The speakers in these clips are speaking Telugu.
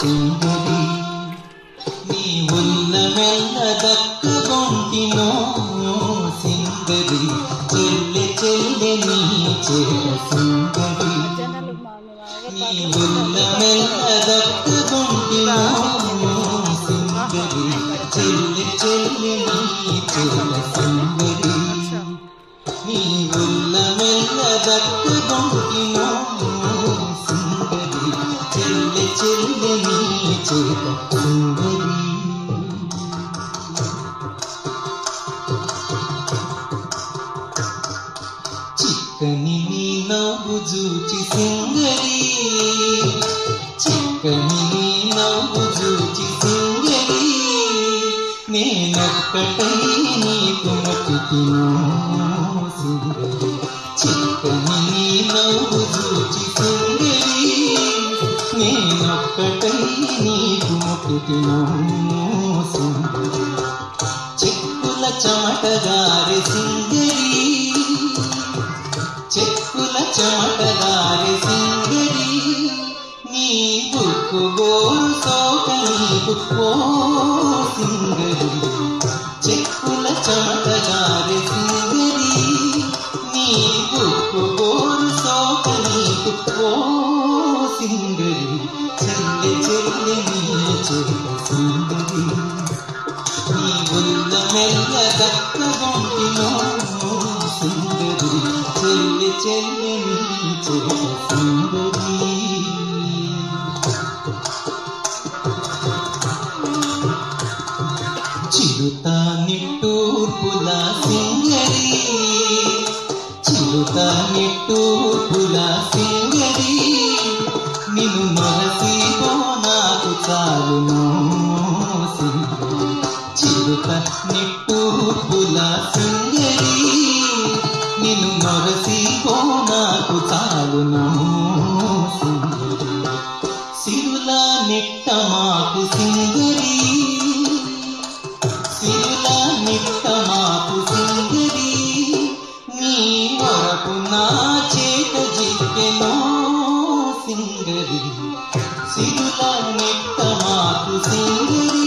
సుందరి నీ ఉన్న మెల్ల దక్కగొంటినో సింగరి చెల్లె చెల్లె నీ చేత నీ ఉన్న మెల్ల దక్కగొంటినో సింగరి చెల్లె చెల్లె నీ చేత నీ ఉన్న చెల్లె చెల్లె చిక్కని నీ నవ్వు చూచి సింగరి చిక్కని నీ నవ్వు చూచి సింగరి నేనొక్కటై నీకు మొక్కుతును సింగరి చిక్కని నీ నవ్వు చూచి సింగరి నేనొక్కటై నీకు మొక్కుతును సింగరి చెక్కుల చెమటగారి సింగరి ఓ సింగరి చెక్కుల చెమటగారి సింగరి నీ బుక్కు గోరు సోక నీకు ఓ సింగరి చెల్లె చెల్లె నీ చెల్ల సింగరి నీ ఉన్న మెల్ల దక్కగొంటినో సుందరి చెల్లి చెల్లి నీ చెల్ల సుందరి చిరుత నిట్టూర్పుల సింగరి. నిన్ను మరసిపో నాకు చాలును సింగరి చిరుత నిట్టూర్పుల సింగరి. నిన్ను మరసిపో నాకు చాలును సింగరి సిరుల సిరుల నిట్ట మాకు సింగరి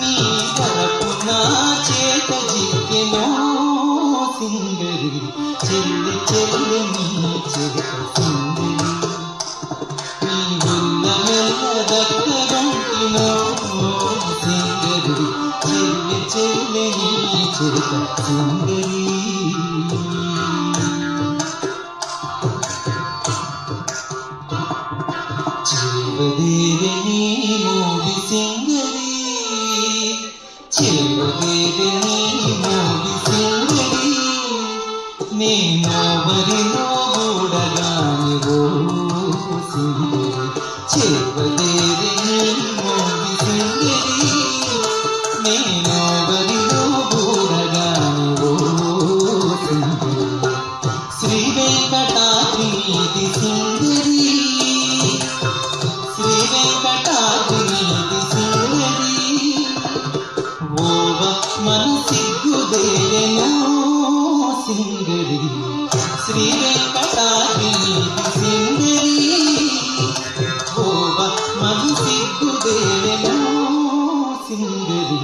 నీ వరకు నా చేత జిక్కెనో సింగరి చెల్లి చెల్లి నీ చెరుక సింగరి నీ మెల్ల సింగరి చెల్లి చెల్లి నీ చెరుక సింగరి మోడి సింగరి చేవదేవి నీ మోడి సింగరి. నేనెవరినో గూడగాని ఓ నీ ఓ శ్రీ వెంకటాద్రి సుందరి మన సిగ్గుదేనో సింగరి శ్రీ వెంకటాద్రి సింగరి ఓవ మన సిగ్గుదేనో సింగరి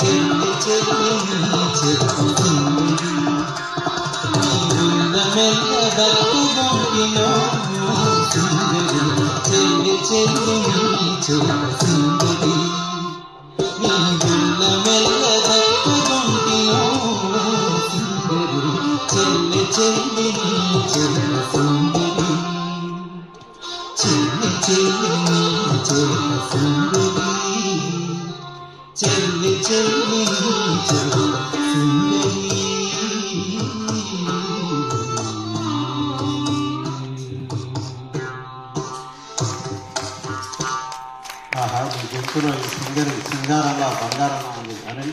చెల్లి చెల్లి నీ చెల్లి సింగరి నీవున్న మెల్ల దక్కగొంటినో సింగారంగా బంగారంగా ఉంది అని